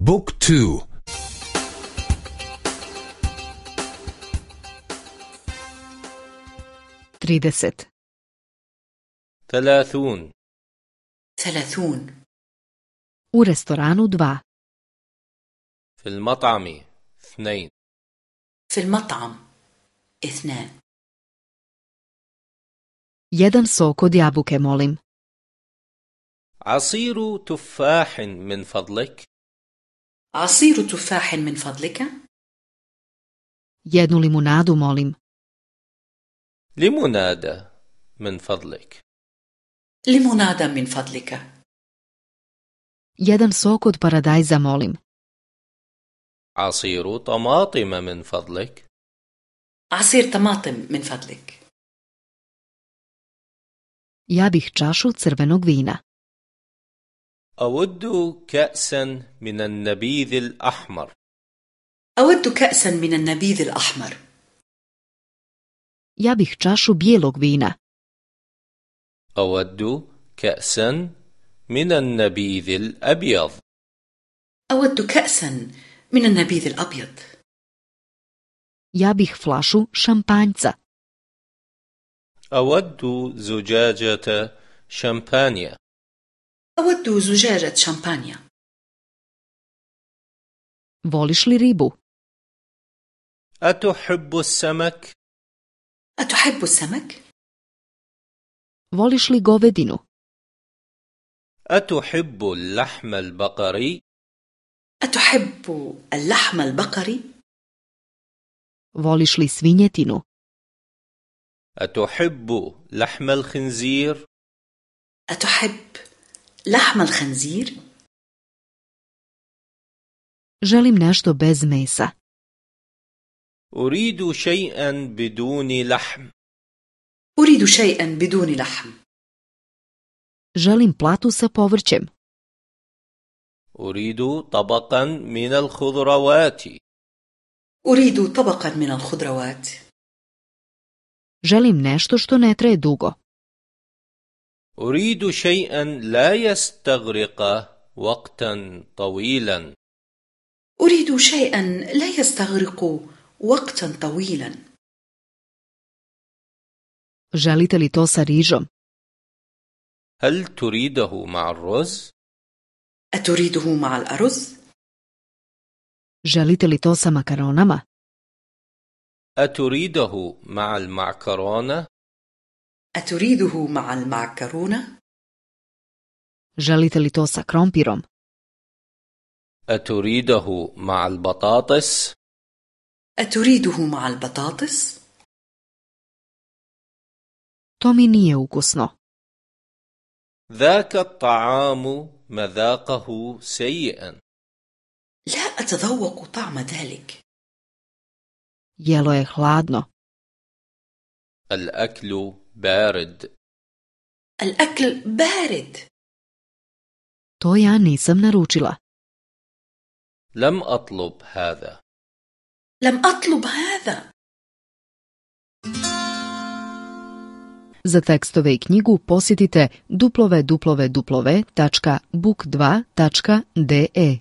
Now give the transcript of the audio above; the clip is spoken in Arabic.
book two. trideset. ثلاثون. ثلاثون. restoranu 2. في المطعم اثنين. في المطعم اثنان. Jedan sok od jabuke, molim. عصير تفاح من فضلك. عصير تفاح من فضلك Jednu limunadu, molim. لمنادى من فضلك ليمونادا من فضلك Jedan sok od paradajza, molim. عصير طماطم من فضلك عصير طماطم من فضلك Ja bih čašu crvenog vina. أود كأسا من النبيذ الأحمر. أود كأسا من النبيذ الأحمر. Ja bih čašu bijelog vina. أود كأسا من النبيذ الأبيض. أود كأسا من النبيذ الأبيض. Ja bih flašu šampanjca. أود زجاجة شامبانيا. أود زجاجة شامبانيا Voliš li ribu? أتحب السمك؟ أتحب السمك؟ Voliš li govedinu? أتحب اللحم البقري؟ أتحب اللحم البقري؟ Voliš li svinjetinu? أتحب لحم الخنزير؟ أتحب لحم الخنزير؟ Želim nešto bez mesa. أريد شيئا بدون لحم أريد شيئا بدون لحم Želim platu sa povrćem. أريد طبقا من الخضروات أريد طبقا من الخضروات Želim nešto što ne traje dugo. أريد شيئا لا يستغرق وقتا طويلا أريد شيئا لا يستغرق وقتا طويلا Želite li to sa rižom? هل تريده مع الرز؟ أتريده مع الأرز؟ Želite li to sa makaronama? أتريده مع المعكرونة؟ أتريده مع المعكرونة؟ Želite li to sa krompirom? أتريده مع البطاطس؟ أتريده مع البطاطس؟ To mi nije ukusno. ذاك الطعام مذاقه سيئا لا أتذوق طعم ذلك Jelo je hladno. الأكل بارد الأكل بارد To ja nisam naručila. لم أطلب هذا لم أطلب هذا Za tekstove i knjigu posjetite www.book2.de.